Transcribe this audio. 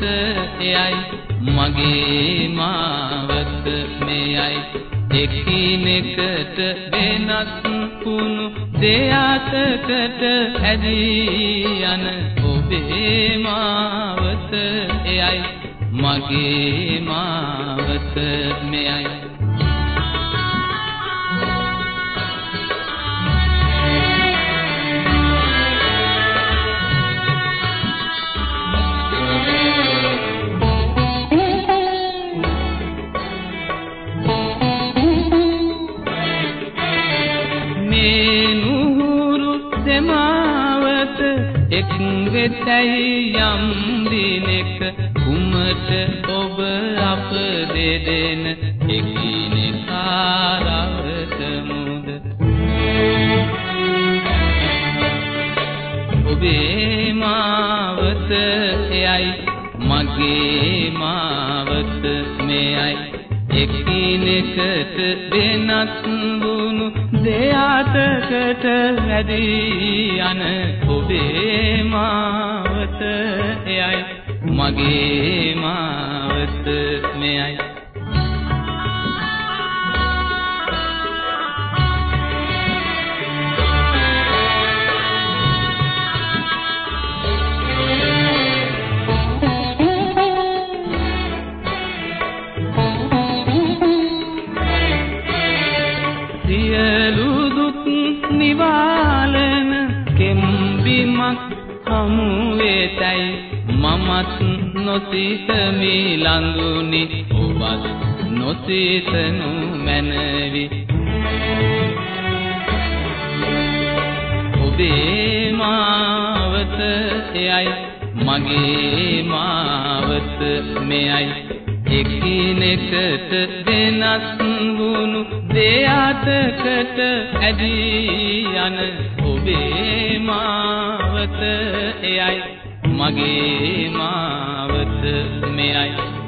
මාවත එයයි. මගේ මාවත මෙයයි. එකිනෙකට වෙනස් වුණු දෙයතකට ඇදී යන ඔබේ මාවත එයයි. මගේ මාවත මෙයයි. සමාවත එක් වෙතයි යම් දිනෙක කුමට ඔබ අප දෙදෙන එකිනෙකාරවට මුද ඔබේ මාවත එයයි මගේ මාවත මෙයයි. එකිනෙකට වෙනස් වුණු දෙයතකට වැඩි යන ඔබේ මාවත එයයි. මගේ මාවත මෙයයි. කෙම්බිමක් හමු වේතයි මමත් නොසිතමි ලඳුනි ඔබත් නොසිතනු මැනවි. ඔබේ මාවත එයයි මගේ මාවත මෙයයි. එකිනෙකට වෙනස් වුණු දෙයතකට ඇදී යන ඔබේ මාවත එයයි. මගේ මාවත මෙයයි.